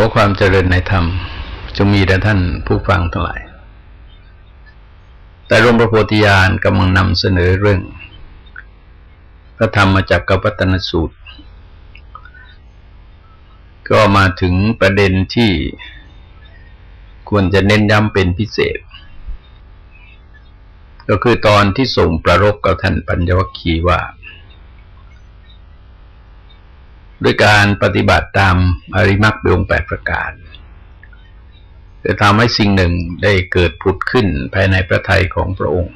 ขอความเจริญในธรรมจงมีแด่ท่านผู้ฟังทั้งหลาย แต่หลวงพระโพธิญาณกำลังนำเสนอเรื่อง พระธรรมมาจากกัปตนสูตร ก็มาถึงประเด็นที่ควรจะเน้นย้ำเป็นพิเศษ ก็คือตอนที่ส่งประรบกับท่านปัญญวคีว่า ด้วยการปฏิบัติตามอริมักเบองแปดประการจะทำให้สิ่งหนึ่งได้เกิดผุดขึ้นภายในพระทัยของพระองค์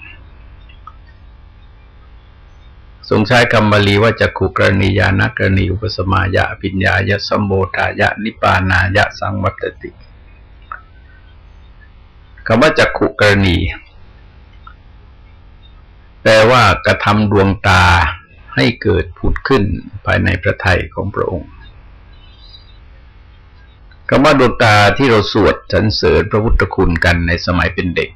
ทรงใช้คำบาลีว่าจักขุกรณียานักรณีอุปสมายะปิญญายะสัมโบธายะนิปานายะสังวัตติคำว่าจักขุกรณี แปลว่ากระทำดวงตา ให้เกิดผุดขึ้นภายในพระทัยของพระองค์คำว่าดวงตาที่เราสวดสรรเสริญพระพุทธคุณกันในสมัยเป็นเด็ก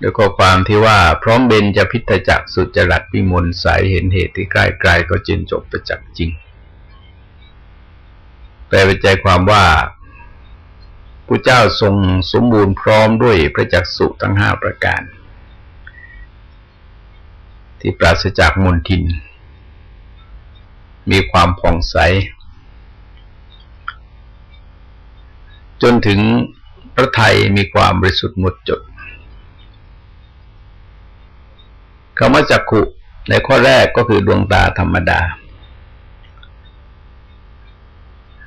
ด้วยข้อความที่ว่าพร้อมเบนจะพิทจักสุจรัตวิมลสายเห็นเหตุที่ใกล้ไกลก็จินจบประจักษ์จริง แปลเป็นใจความว่าพระเจ้าทรงสมบูรณ์พร้อมด้วยพระจักสุทั้งห้าประการ ที่ปราศจากมลทิน มีความผ่องใส จนถึงพระไทยมีความบริสุทธิ์หมดจดคำว่าจักขุในข้อแรกก็คือดวงตาธรรมดา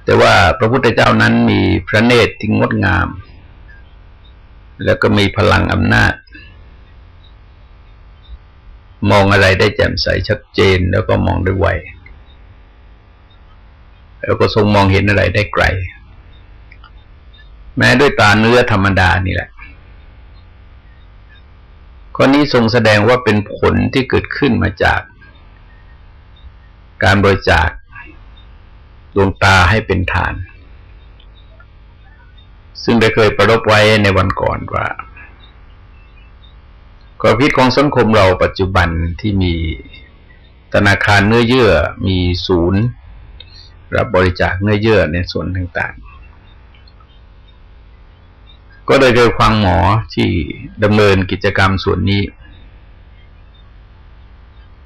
แต่ว่าพระพุทธเจ้านั้นมีพระเนตรที่งดงาม แล้วก็มีพลังอำนาจ มองอะไรได้แจ่มใสชัดเจนแล้วก็มองได้ไวแล้วก็ทรงมองเห็นอะไรได้ไกล แม้ด้วยตาเนื้อธรรมดานี่แหละข้อนี้ทรงแสดงว่าเป็นผลที่เกิดขึ้นมาจากการบริจาคดวงตาให้เป็นทาน ซึ่งได้เคยประรบไว้ในวันก่อนว่า ความพิษของสังคมเราปัจจุบันที่มีธนาคารเนื้อเยื่อมีศูนย์ รับบริจาคเนื้อเยื่อในส่วนต่างๆ ก็โดยโดยฟังหมอที่ดำเนินกิจกรรมส่วนนี้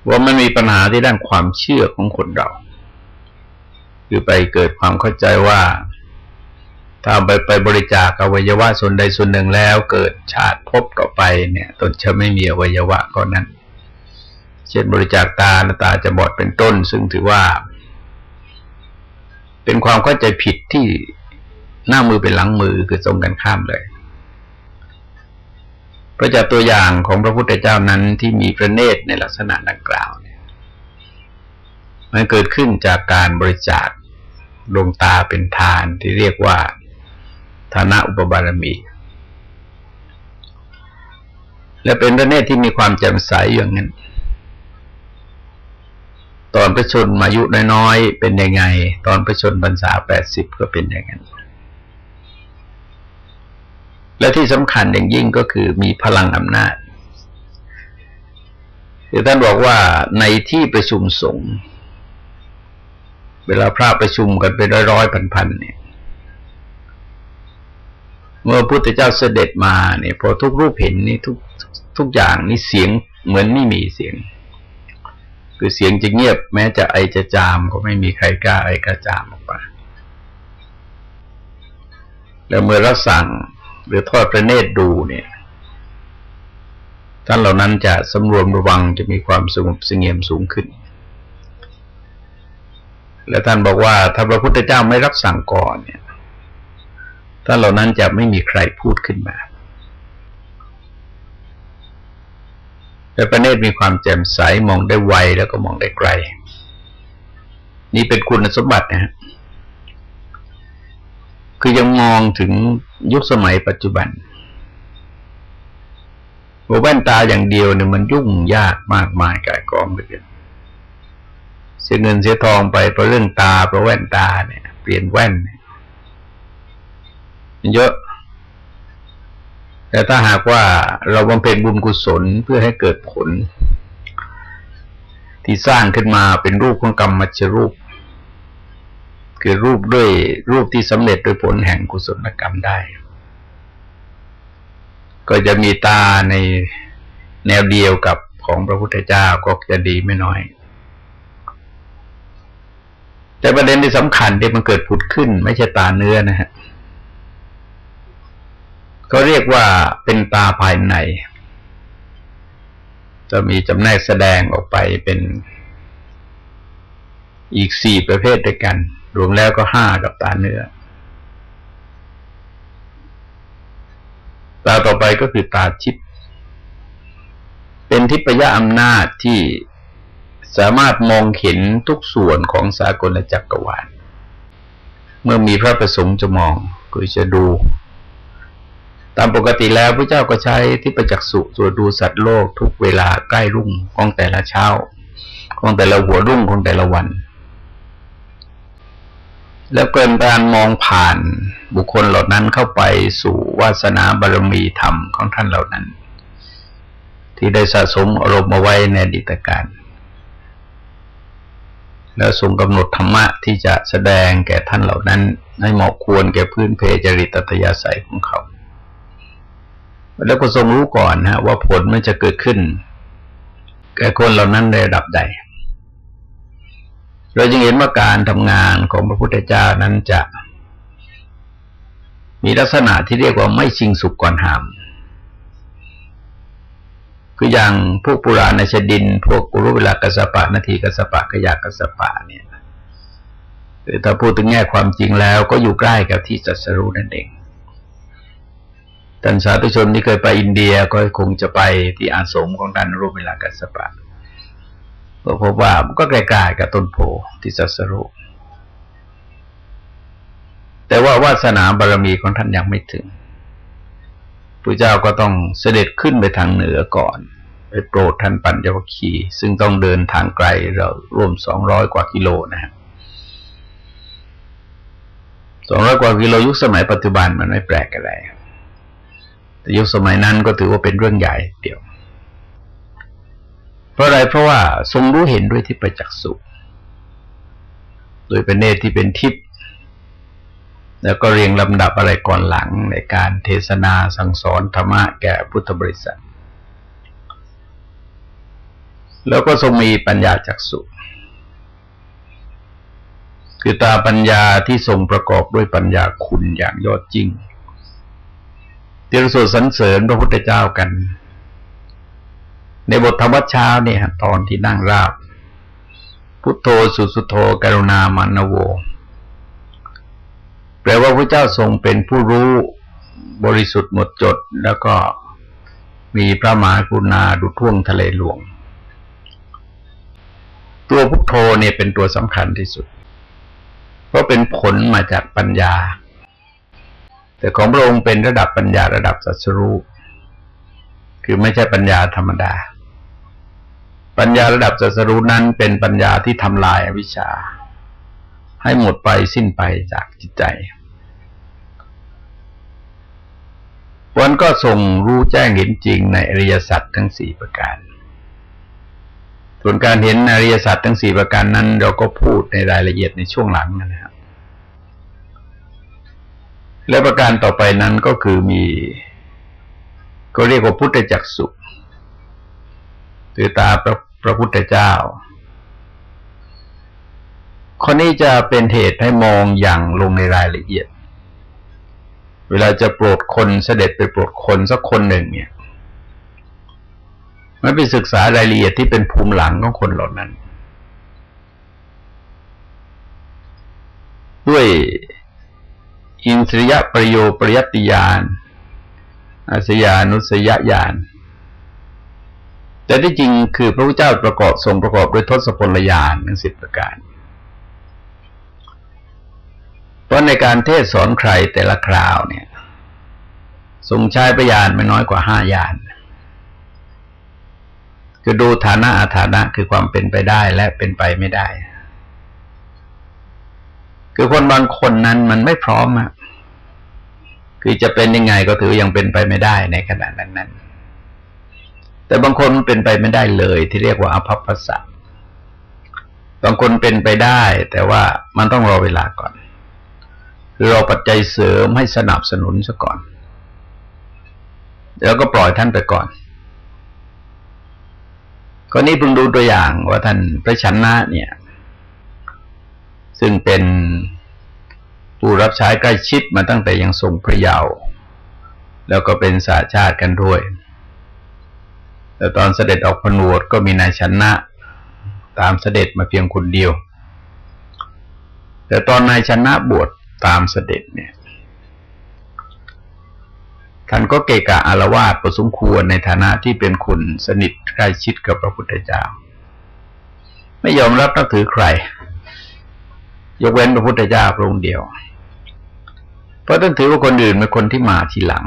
ว่ามันมีปัญหาที่ด้านความเชื่อของคนเรา คือไปเกิดความเข้าใจว่า ถ้าไปไปบริจาคอวัยวะส่วนใดส่วนหนึ่งแล้ว เกิดชาติพบต่อไปเนี่ย ตนจะไม่มีอวัยวะก็นั้น เช่นบริจาคตาตาจะบอดเป็นต้น ซึ่งถือว่า เป็นความเข้าใจผิดที่หน้ามือเป็นหลังมือคือตรงกันข้ามเลยพระจากตัวอย่างของพระพุทธเจ้านั้นที่มีพระเนตรในลักษณะดังกล่าวเนี่ยมันเกิดขึ้นจากการบริจาคดวงตาเป็นทานที่เรียกว่า ฐานะอุปบารมี และเป็นพระเนตรที่มีความแจ่มใสอย่างนั้น ตอนประชนมายุน้อยๆเป็นยังไง ตอนประชนบรรษาแปดสิบก็เป็นอย่างนั้น และที่สำคัญอย่างยิ่งก็คือมีพลังอำนาจคือท่านบอกว่าในที่ประชุมสงฆ์เวลาพระประชุมกันเป็นร้อยๆพันๆเนี่ย เมื่อพุทธเจ้าเสด็จมาเนี่ยพอทุกรูปเห็นนี่ทุกทุกอย่างนี่เสียงเหมือนไม่มีเสียง คือเสียงจะเงียบแม้จะไอจะจามก็ไม่มีใครกล้าไอกระจามออกมาแล้วเมื่อรับสั่งหรือทอดพระเนตรดูเนี่ยท่านเหล่านั้นจะสำรวมระวังจะมีความสงบสงเงียมสูงขึ้น และท่านบอกว่าถ้าพระพุทธเจ้าไม่รับสั่งก่อนเนี่ย ถ้าเหล่านั้นจะไม่มีใครพูดขึ้นมาแต่ประเนตมีความแจ่มใสมองได้ไวแล้วก็มองได้ไกล นี่เป็นคุณสมบัตินะฮะคือยังมองถึงยุคสมัยปัจจุบันแว่นตาอย่างเดียวเนี่ยมันยุ่งยากมากมายกายกองเลยเสียเงินเสียทองไปเพราะเรื่องตาเพราะแว่นตาเนี่ย เปลี่ยนแว่นเนี่ย เยอะ แต่ถ้าหากว่าเราบำเพ็ญบุญกุศลเพื่อให้เกิดผล ที่สร้างขึ้นมาเป็นรูปของกรรมมัจรูป คือรูปด้วยรูปที่สำเร็จโดยผลแห่งกุศลกรรมได้ ก็จะมีตาในแนวเดียวกับของพระพุทธเจ้าก็จะดีไม่น้อย แต่ประเด็นที่สำคัญที่มันเกิดผุดขึ้น ไม่ใช่ตาเนื้อนะฮะ ก็เรียกว่าเป็นตาภายใน จะมีจำแนกแสดงออกไปเป็นอีกสี่ประเภทด้วยกัน รวมแล้วก็ห้ากับตาเนื้อ ตาต่อไปก็คือตาชิพเป็นทิพยอำนาจที่สามารถมองเห็นทุกส่วนของสากลจักรวาล เมื่อมีพระประสงค์จะมองก็จะดู ตามปกติแล้วพระเจ้าก็ใช้ที่ประจักษ์สุตรวดูสัตว์โลกทุกเวลาใกล้รุ่งของแต่ละเช้า ของแต่ละหัวรุ่งของแต่ละวัน แล้วเกินการมองผ่านบุคคลเหล่านั้นเข้าไปสู่วาสนาบารมีธรรมของท่านเหล่านั้น ที่ได้สะสมอารมณ์มาไว้ในดีตการแล้วทรงกำหนดธรรมะที่จะแสดงแก่ท่านเหล่านั้น ให้เหมาะควรแก่พื้นเพจริตตยาศัยของเขา แล้วก็ทรงรู้ก่อนนะว่าผลมันจะเกิดขึ้นแก่คนเหล่านั้นในระดับใด เราจึงเห็นว่าการทำงานของพระพุทธเจ้านั้นจะ มีลักษณะที่เรียกว่าไม่ชิงสุกก่อนหามคืออย่างพวกปุราณชดิน พวกกุรุเวลากัสปะนาทีกัสปะขยากัสปะเนี่ยถ้าพูดถึงแง่ความจริงแล้วก็อยู่ใกล้กับที่จัสรู้นั่นเอง ท่านสาธุชนที่เคยไปอินเดียก็คงจะไปที่อาสมของท่านรูปเวลากัสปะก็พบว่ามันก็ใกล้ๆกับต้นโพที่จัสรู้แต่ว่าวาสนาบารมีของท่านยังไม่ถึงพระเจ้าก็ต้องเสด็จขึ้นไปทางเหนือก่อนไปโปรดท่านปัญจวัคคีย์ซึ่งต้องเดินทางไกลเราร่วมสองร้อยกว่ากิโลนะฮะสองร้อยกว่ากิโลยุคสมัยปัจจุบันมันไม่แปลกอะไร แต่ยุคสมัยนั้นก็ถือว่าเป็นเรื่องใหญ่เดียว เพราะอะไรเพราะว่าทรงรู้เห็นด้วยที่ประจักษ์สุโดยเป็นเนตที่เป็นทิพย์แล้วก็เรียงลำดับอะไรก่อนหลังในการเทศนาสั่งสอนธรรมะแก่พุทธบริษัท แล้วก็ทรงมีปัญญาจักสุคือตาปัญญาที่ทรงประกอบด้วยปัญญาคุณอย่างยอดจริง ที่เราสวดสรรเสริญพระพุทธเจ้ากัน ในบทธรรมวัชเช้าเนี่ยตอนที่นั่งราบ พุทโธสุสุโธกรุณามานโว แปลว่าพระเจ้าทรงเป็นผู้รู้บริสุทธิ์หมดจด แล้วก็มีพระมหากรุณาดุท่วงทะเลหลวง ตัวพุทโธเนี่ยเป็นตัวสำคัญที่สุด เพราะเป็นผลมาจากปัญญา แต่ของพระองค์เป็นระดับปัญญาระดับสัสรู้คือไม่ใช่ปัญญาธรรมดา ปัญญาระดับสัสรู้นั้นเป็นปัญญาที่ทำลายอวิชชา ให้หมดไปสิ้นไปจากจิตใจวันก็ทรงรู้แจ้งเห็นจริงในอริยสัจทั้งสี่ประการ ส่วนการเห็นอริยสัจทั้งสี่ประการนั้น เราก็พูดในรายละเอียดในช่วงหลังนะครับ และประการต่อไปนั้นก็คือมี ก็เรียกว่าพุทธจักสุคือตาพระพระพุทธเจ้าข้อนี้จะเป็นเหตุให้มองอย่างลงในรายละเอียด เวลาจะโปรดคนเสด็จไปโปรดคนสักคนหนึ่งเนี่ยมันไปศึกษารายละเอียดที่เป็นภูมิหลังของคนเหล่านั้น ด้วย อินทรียประโยปริยติยานอาสยานุสยญาณแต่ที่จริงคือพระพุทธเจ้าประกอบทรงประกอบด้วยทศพลญาณทั้งสิบประการ เพราะในการเทศสอนใครแต่ละคราวเนี่ยทรงใช้ประยานไม่น้อยกว่าห้ายานคือดูฐานะอาฐานะคือความเป็นไปได้และเป็นไปไม่ได้ คือคนบางคนนั้นมันไม่พร้อมอะคือจะเป็นยังไงก็ถือยังเป็นไปไม่ได้ในขณะนั้นนั้นแต่บางคนมันเป็นไปไม่ได้เลย ที่เรียกว่าอภัพสัตบางคนเป็นไปได้ แต่ว่ามันต้องรอเวลาก่อนคือรอปัจจัยเสริมให้สนับสนุนซะก่อน แล้วก็ปล่อยท่านไปก่อนก็นี้เพิ่งดูตัวอย่างว่าท่านพระชนะเนี่ย ซึ่งเป็นผู้รับใช้ใกล้ชิดมาตั้งแต่ยังทรงพระเยาว์แล้วก็เป็นสาชาติกันด้วย แต่ตอนเสด็จออกพนวดก็มีนายชนะตามเสด็จมาเพียงคนเดียว แต่ตอนนายชนะบวชตามเสด็จเนี่ยท่านก็เกะกะอารวาสประสมควรในฐานะที่เป็นคนสนิทใกล้ชิดกับพระพุทธเจ้า ไม่ยอมรับนับถือใคร ยกเว้นพระพุทธเจ้าพระองค์เดียว เพราะท่านถือว่าคนอื่นเป็นคนที่มาทีหลัง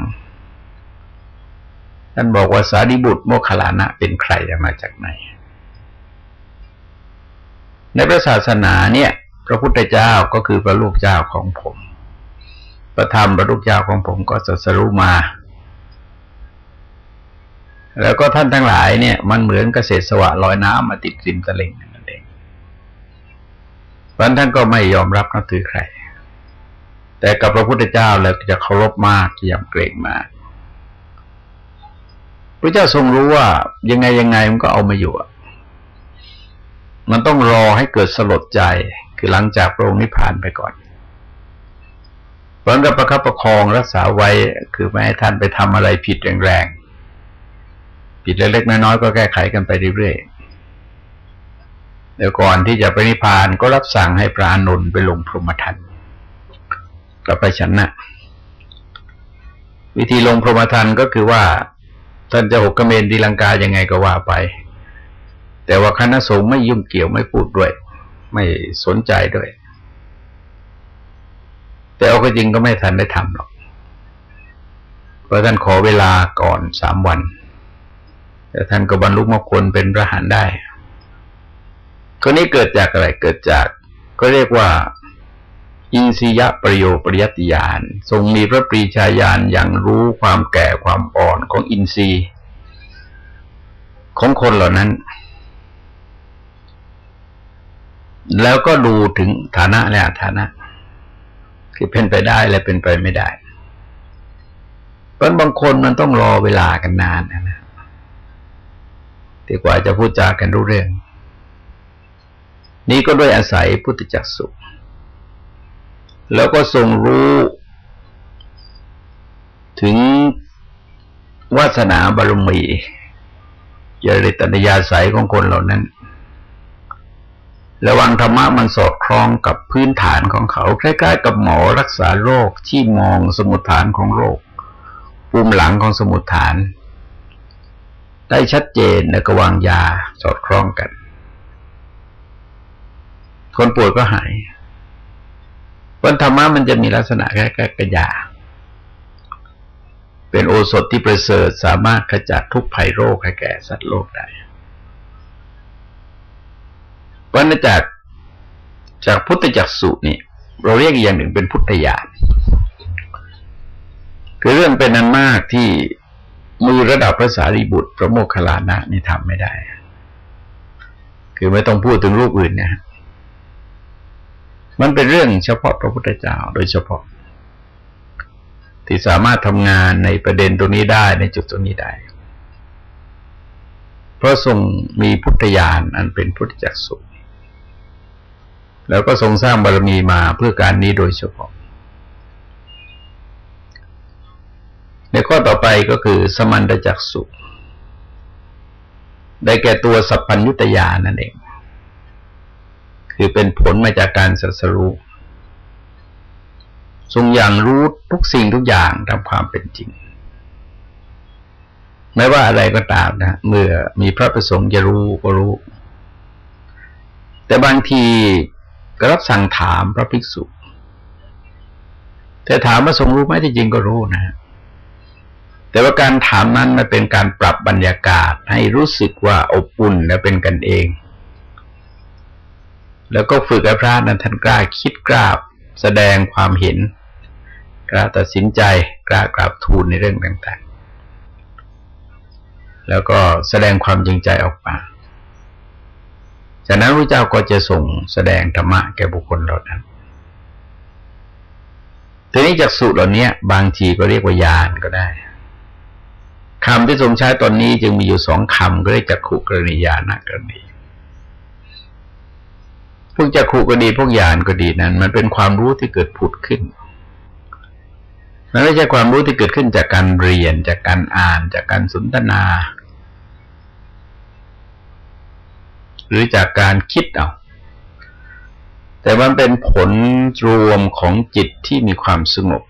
ท่านบอกว่าสารีบุตรโมคคลานะเป็นใครมาจากไหน ในพระศาสนาเนี่ย พระพุทธเจ้าก็คือพระลูกเจ้าของผมประธรรมพระลูกเจ้าของผมก็จะสรู้มาแล้วก็ท่านทั้งหลายเนี่ยมันเหมือนเกษตรสวะลอยน้ำมาติดริมตะลิง เองเพราะท่านก็ไม่ยอมรับนับถือใคร แต่กับพระพุทธเจ้าแล้วจะเคารพมากยำเกรงมากพระเจ้าทรงรู้ว่ายังไงยังไงมันก็เอามาอยู่มันต้องรอให้เกิดสลดใจ คือหลังจากพระองค์นิพพานไปก่อนเพราะนั้นประคับประคองรักษาไว้คือไม่ให้ท่านไปทำอะไรผิดแรงๆผิดเล็กๆน้อยๆก็แก้ไขกันไปเรื่อยๆ เดี๋ยวก่อนที่จะไปนิพพานก็รับสั่งให้พระอนุนไปลงพรหมทันกลับไปฉันนะ วิธีลงพรหมทันก็คือว่า ท่านจะหกกระเมนดีลังกายังไงก็ว่าไป แต่ว่าคณะสงฆ์ไม่ยุ่งเกี่ยวไม่พูดด้วย ไม่สนใจด้วย แต่เอาก็จริงก็ไม่ทันได้ทำหรอก เพราะท่านขอเวลาก่อนสามวัน แต่ท่านก็บรรลุมรรคผลเป็นพระหันได้ ก็นี้เกิดจากอะไรเกิดจาก ก็เรียกว่า อินทรียประโยปริยติยานทรงมีพระปรีชาญาณอย่างรู้ความแก่ความอ่อนของอินทรีย์ ของคนเหล่านั้น แล้วก็ดูถึงฐานะและฐานะ คือเป็นไปได้และเป็นไปไม่ได้เพราะบางคนมันต้องรอเวลากันนานนะที่กว่าจะพูดจากันรู้เรื่อง นี่ก็ด้วยอาศัยพุทธจักสุแล้วก็ทรงรู้ถึงวาสนาบารมียริตนยาศัยของคนเหล่านั้น ระวังธรรมะมันสอดคล้องกับพื้นฐานของเขา คล้ายๆ กับหมอรักษาโรคที่มองสมุดฐานของโรคปุ่มหลังของสมุดฐาน ได้ชัดเจนและก็วางยาสอดคล้องกัน คนป่วยก็หายวันธรรมะมันจะมีลักษณะแค่กระยา เป็นโอสถที่ประเสริฐสามารถขจัดทุกภัยโรคให้แก่สัตว์โลกได้ราะนจากจากพุทธจักสุนี่เราเรียกอีกอย่างหนึ่งเป็นพุทธญาณคือเรื่องเป็นนั้นมากที่มือระดับพระสารีบุตร พระโมคคัลลานะนี่ทำไม่ได้ คือไม่ต้องพูดถึงรูปอื่นนี่ย มันเป็นเรื่องเฉพาะพระพุทธเจ้าโดยเฉพาะ ที่สามารถทำงานในประเด็นตรงนี้ได้ในจุดตรงนี้ได้ เพราะทรงมีพุทธญาณอันเป็นพุทธจักสุแล้วก็ทรงสร้างบารมีมาเพื่อการนี้โดยเฉพาะ ในข้อต่อไปก็คือสมันตจักสุได้แก่ตัวสัพพัญญุตยานั่นเอง คือเป็นผลมาจากการสัสรู้ทรงอย่างรู้ทุกสิ่งทุกอย่างตามความเป็นจริง ไม่ว่าอะไรก็ตามนะ เมื่อมีพระประสงค์จะรู้ก็รู้ แต่บางทีก็รับสั่งถามพระภิกษุ แต่ถามว่าทรงรู้ไหมที่จริงก็รู้นะ แต่ว่าการถามนั้นมันเป็นการปรับบรรยากาศให้รู้สึกว่าอบอุ่นและเป็นกันเอง แล้วก็ฝึกให้พระนั้นท่านกล้าคิดกล้าแสดงความเห็น กล้าตัดสินใจกล้ากราบทูลในเรื่องต่างๆ แล้วก็แสดงความจริงใจออกมา จากนั้นพระเจ้าก็จะส่งแสดงธรรมะแก่บุคคลเหล่านั้นทีนี้จากสูตรเหล่านี้บางทีก็เรียกว่ายานก็ได้คำที่ทรงใช้ตอนนี้จึงมีอยู่สองคำก็เรียกจักขุกรณียานกรณี พวกจักขุก็ดีพวกยานก็ดีนั้น มันเป็นความรู้ที่เกิดผุดขึ้น มันไม่ใช่ความรู้ที่เกิดขึ้นจากการเรียน จากการอ่าน จากการสนทนา หรือจากการคิดเอาแต่มันเป็นผลรวมของจิตที่มีความสงบ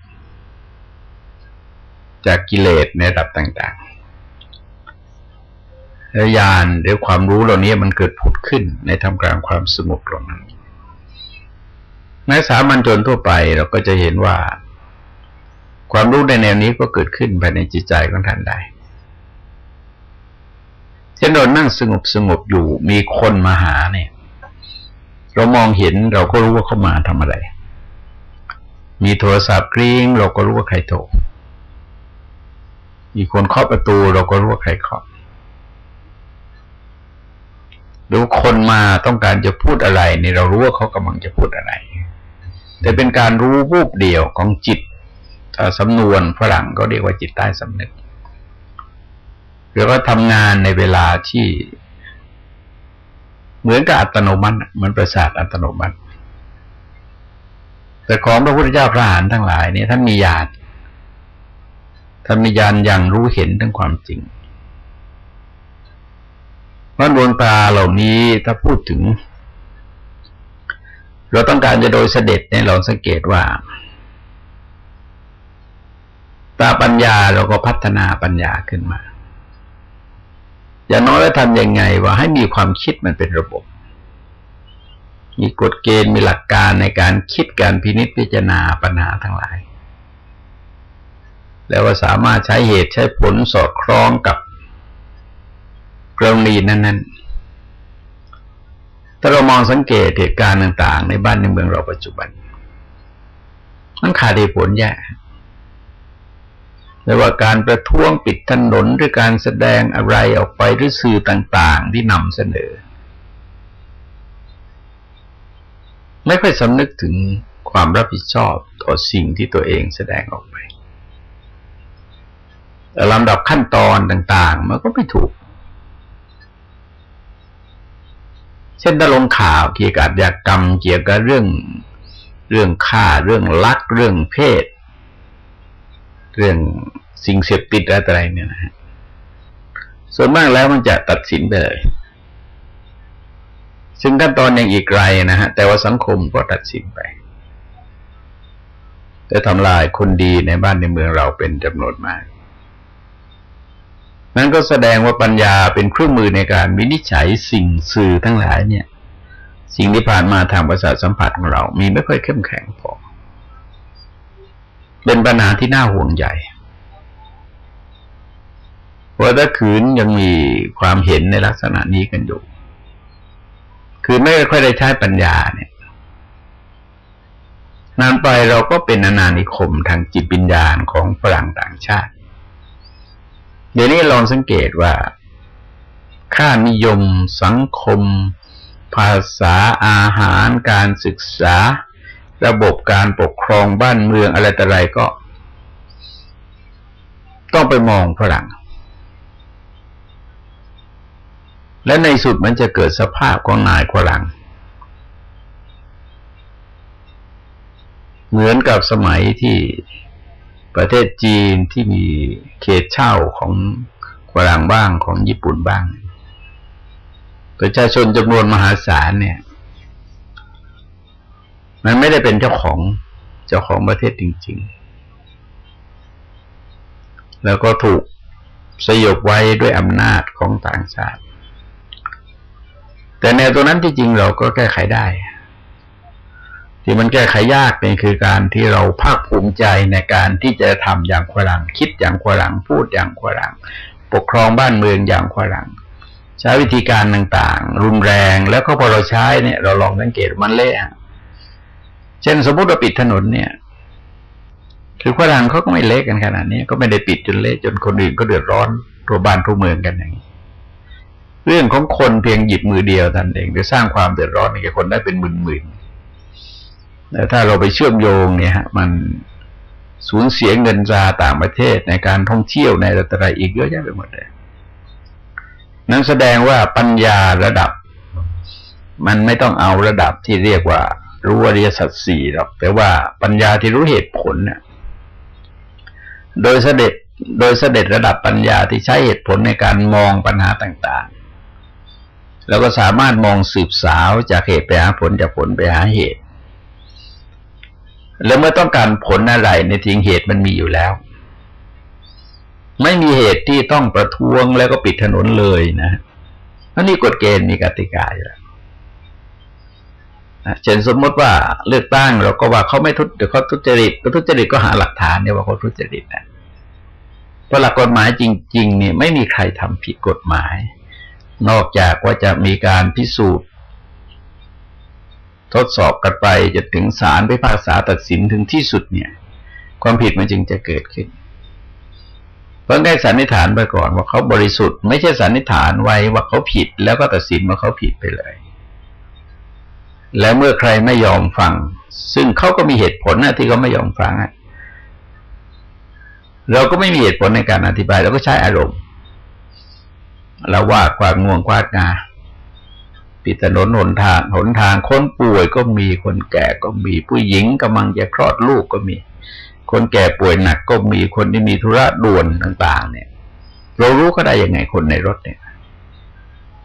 จากกิเลสในระดับต่าง ญาณหรือความรู้เหล่านี้มันเกิดผุดขึ้นในทำกลางความสงบตรงนั้นแม้สามัญชนทั่วไปเราก็จะเห็นว่า ความรู้ในแนวนี้ก็เกิดขึ้นภายในจิตใจของท่านได้เช่นเรานั่งสงบสงบอยู่มีคนมาหาเนี่ย เรามองเห็นเราก็รู้ว่าเขามาทำอะไร มีโทรศัพท์กริ้งเราก็รู้ว่าใครโทรมีคนเคาะประตูเราก็รู้ว่าใครเคาะ ดูคนมาต้องการจะพูดอะไรนี่เรารู้ว่าเขากำลังจะพูดอะไร แต่เป็นการรู้วูบเดียวของจิตสำนวนฝรั่งก็เรียกว่าจิตใต้สำนึกหรือว่าทำงานในเวลาที่ เหมือนกับอัตโนมัติเหมือนประสาทอัตโนมัติ แต่ของพระพุทธเจ้าพระหานทั้งหลายนี่ท่านมีญาณท่านมีญาณอย่างรู้เห็นทั้งความจริง มันดวงตาเหล่านี้ถ้าพูดถึง เราต้องการจะโดยเสด็จเนี่ยเราสังเกตว่า ตาปัญญาเราก็พัฒนาปัญญาขึ้นมา อย่างน้อยทำยังไงว่าให้มีความคิดมันเป็นระบบ มีกฎเกณฑ์มีหลักการในการคิดการพินิจพิจารณาปัญหาทั้งหลาย แล้วว่าสามารถใช้เหตุใช้ผลสอดคล้องกับ กรณีนั้นๆ ถ้าเรามองสังเกตเหตุการณ์ต่าง ๆ ในบ้านในเมืองเราปัจจุบัน มันขาดเหตุผลแย่ไม่ว่าการประท้วงปิดถนนหรือการแสดงอะไรออกไปหรือสื่อต่าง ๆ ที่นำเสนอ ไม่ค่อยสำนึกถึงความรับผิดชอบต่อสิ่งที่ตัวเองแสดงออกไปลำดับขั้นตอนต่าง ๆ มันก็ไม่ถูก เช่นถ้าลงข่าวเกี่ยวกับยากรรม เกี่ยวกับเรื่องเรื่องฆ่าเรื่องลักเรื่องเพศ เรื่องสิ่งเสพติดอะไรเนี่ยนะฮะส่วนมากแล้วมันจะตัดสินไปเลย ซึ่งขั้นตอนยังอีกไกลนะฮะ แต่ว่าสังคมก็ตัดสินไปจะทำลายคนดีในบ้านในเมืองเราเป็นจำนวนมาก นั่นก็แสดงว่าปัญญาเป็นเครื่องมือในการวินิจฉัยสิ่งสื่อทั้งหลายเนี่ย สิ่งที่ผ่านมาทางประสาทสัมผัสของเรา มีไม่ค่อยเข้มแข็งพอ เป็นปัญหาที่น่าห่วงใหญ่เพราะถ้าขืนยังมีความเห็นในลักษณะนี้กันอยู่ คือไม่ค่อยได้ใช้ปัญญาเนี่ย นานไปเราก็เป็นนานานิคมทางจิตวิญญาณของฝรั่งต่างชาติ เดี๋ยวนี้ลองสังเกตว่า ค่านิยม สังคม ภาษาอาหาร การศึกษา ระบบการปกครองบ้านเมืองอะไรแต่ไรก็ ต้องไปมองฝรั่ง และในสุดมันจะเกิดสภาพของนายฝรั่งเหมือนกับสมัยที่ ประเทศจีนที่มีเขตเช่าของฝรั่งบ้างของญี่ปุ่นบ้าง ประชาชนจำนวนมหาศาลเนี่ย มันไม่ได้เป็นเจ้าของเจ้าของประเทศจริง ๆ แล้วก็ถูกสยบไว้ด้วยอำนาจของต่างชาติ แต่แนวตัวนั้นที่จริงเราก็แก้ไขได้ ที่มันแก้ไขยากเป็นคือการที่เราภาคภูมิใจในการที่จะทำอย่างขวังคิดอย่างขวังพูดอย่างขวังปกครองบ้านเมืองอย่างขวังใช้วิธีการต่างๆ รุนแรงแล้วก็พอเราใช้เนี่ย เราลองสังเกตมันเละเช่นสมมติเราปิดถนนเนี่ย คือฝรั่งเขาก็ไม่เละกันขนาดนี้ก็ไม่ได้ปิดจนเละจนคนอื่นก็เดือดร้อนตัวบ้านทั่วเมืองกันอย่างนี้เรื่องของคนเพียงหยิบมือเดียวท่านเองจะสร้างความเดือดร้อนให้คนได้เป็นหมื่นๆ แต่ถ้าเราไปเชื่อมโยงเนี่ยฮะมันสูญเสียเงินราต่างประเทศในการท่องเที่ยวในรัตรอีกเยอะแยะไปหมดเลย นั้นแสดงว่าปัญญาระดับ มันไม่ต้องเอาระดับที่เรียกว่า รู้อริยสัจสี่หรอก แต่ว่าปัญญาที่รู้เหตุผลเนี่ยโดยเสด็จโดยเสด็จระดับปัญญาที่ใช้เหตุผลในการมองปัญหาต่างๆ แล้วก็สามารถมองสืบสาวจากเหตุไปหาผลจากผลไปหาเหตุ แล้วเมื่อต้องการผลอะไรในทิ้งเหตุมันมีอยู่แล้ว ไม่มีเหตุที่ต้องประท้วงแล้วก็ปิดถนนเลยนะเพราะนี่กฎเกณฑ์มีกติกาอยู่แล้วเช่นสมมติว่าเลือกตั้งเราก็ว่าเขาไม่ทุจริตเขาทุจริตก็ทุจริตก็หาหลักฐานเนี่ยว่าเขาทุจริตนะเพราะหลักกฎหมายจริง ๆ เนี่ยไม่มีใครทำผิดกฎหมาย นอกจากว่าจะมีการพิสูจน์ ทดสอบกันไปจะถึงศาลพิพากษาตัดสินถึงที่สุดเนี่ย ความผิดมันจึงจะเกิดขึ้น เพราะได้สันนิษฐานไปก่อนว่าเขาบริสุทธิ์ ไม่ใช่สันนิษฐานไว้ว่าเขาผิด แล้วก็ตัดสินว่าเขาผิดไปเลย แล้วเมื่อใครไม่ยอมฟัง ซึ่งเขาก็มีเหตุผลนะที่เขาไม่ยอมฟังเราก็ไม่มีเหตุผลในการอธิบายเราก็ใช้อารมณ์เราว่าความง่วงควาดงา ปิดถนนหนทางหนทางคนป่วยก็มีคนแก่ก็มีผู้หญิงกำลังจะคลอดลูกก็มี คนแก่ป่วยหนักก็มีคนที่มีธุระด่วนต่าง ๆ เนี่ย เรารู้ก็ได้ยังไงคนในรถเนี่ย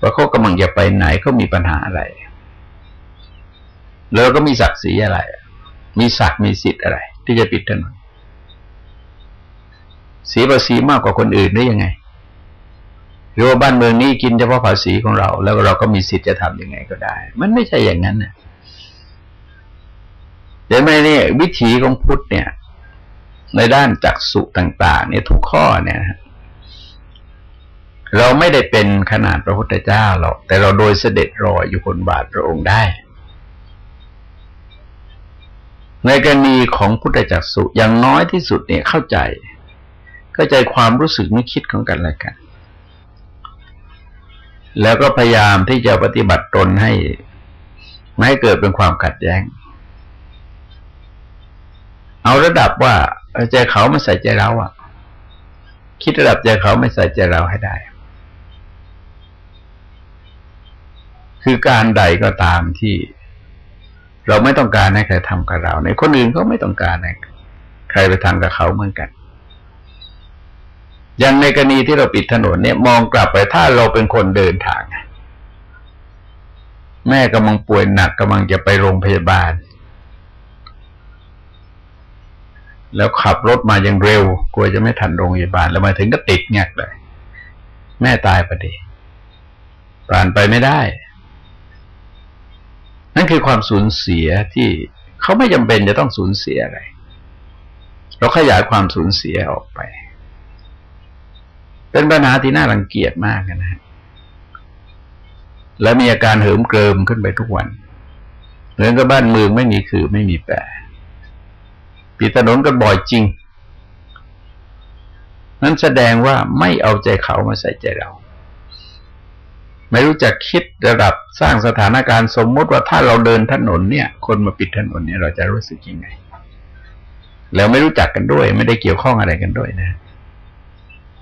ว่าเขากำลังจะไปไหนเขามีปัญหาอะไร แล้วก็มีศักดิ์ศรีอะไร มีศักดิ์มีสิทธิ์อะไร ที่จะปิดถนนเสียภาษีมากกว่าคนอื่นได้ยังไง หรือว่าบ้านเมืองนี้กินเฉพาะภาษีของเรา แล้วเราก็มีสิทธิ์จะทํำยังไงก็ได้ มันไม่ใช่อย่างนั้นนะเดี๋ยวไม่เนี่ยวิถีของพุทธเนี่ย ในด้านจักสุต่าง ๆ เนี่ยทุกข้อเนี่ยเราไม่ได้เป็นขนาดพระพุทธเจ้าหรอก แต่เราโดยเสด็จรอยอยู่คนบาทพระองค์ได้ ในกรณีของพุทธจักสุอย่างน้อยที่สุดเนี่ยเข้าใจ เข้าใจความรู้สึกนึกคิดของกันและกัน แล้วก็พยายามที่จะปฏิบัติตนให้ไม่ให้เกิดเป็นความขัดแย้ง เอาระดับว่าใจเขาไม่ใส่ใจเราอะ คิดระดับใจเขาไม่ใส่ใจเราให้ได้ คือการใดก็ตามที่ เราไม่ต้องการให้ใครทำกับเรา ในคนอื่นเขาไม่ต้องการให้ใครไปทำกับเขาเหมือนกัน อย่างในกรณีที่เราปิดถนนเนี่ยมองกลับไปถ้าเราเป็นคนเดินทาง แม่กำลังป่วยหนักกำลังจะไปโรงพยาบาล แล้วขับรถมาอย่างเร็ว กลัวจะไม่ทันโรงพยาบาล แล้วมาถึงก็ติดแงกเลย แม่ตายพอดีผ่านไปไม่ได้ นั่นคือความสูญเสียที่เขาไม่จำเป็นจะต้องสูญเสียอะไร เราขยายความสูญเสียออกไป เป็นปัญหาที่น่ารังเกียจมากนะและมีอาการเหิมเกริมขึ้นไปทุกวัน เหมือนกับบ้านเมืองไม่มีคือไม่มีแปรปิดถนนกันบ่อยจริง นั้นแสดงว่าไม่เอาใจเขามาใส่ใจเรา ไม่รู้จักคิดระดับสร้างสถานการณ์สมมติว่าถ้าเราเดินถนนเนี่ย คนมาปิดถนนเนี่ยเราจะรู้สึกยังไง แล้วไม่รู้จักกันด้วย ไม่ได้เกี่ยวข้องอะไรกันด้วยนะ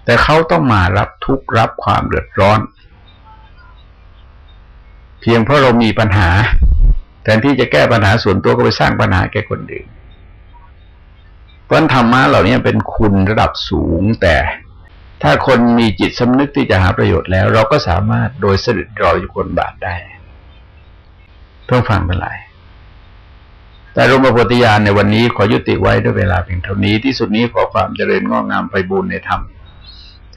แต่เขาต้องมารับทุกข์รับความเดือดร้อน เพียงเพราะเรามีปัญหาแทนที่จะแก้ปัญหาส่วนตัวก็ไปสร้างปัญหาแก่คนอื่นเพราะธรรมะเหล่านี้เป็นคุณระดับสูง แต่ถ้าคนมีจิตสำนึกที่จะหาประโยชน์แล้ว เราก็สามารถโดยสดิดรออยู่คนบาทได้ต้องฟังเป็นไรแต่รมปฏิญาณในวันนี้ขอยุติไว้ด้วยเวลาเพียงเท่านี้ที่สุดนี้ขอความเจริญงอกงามไปบูรณนธรรม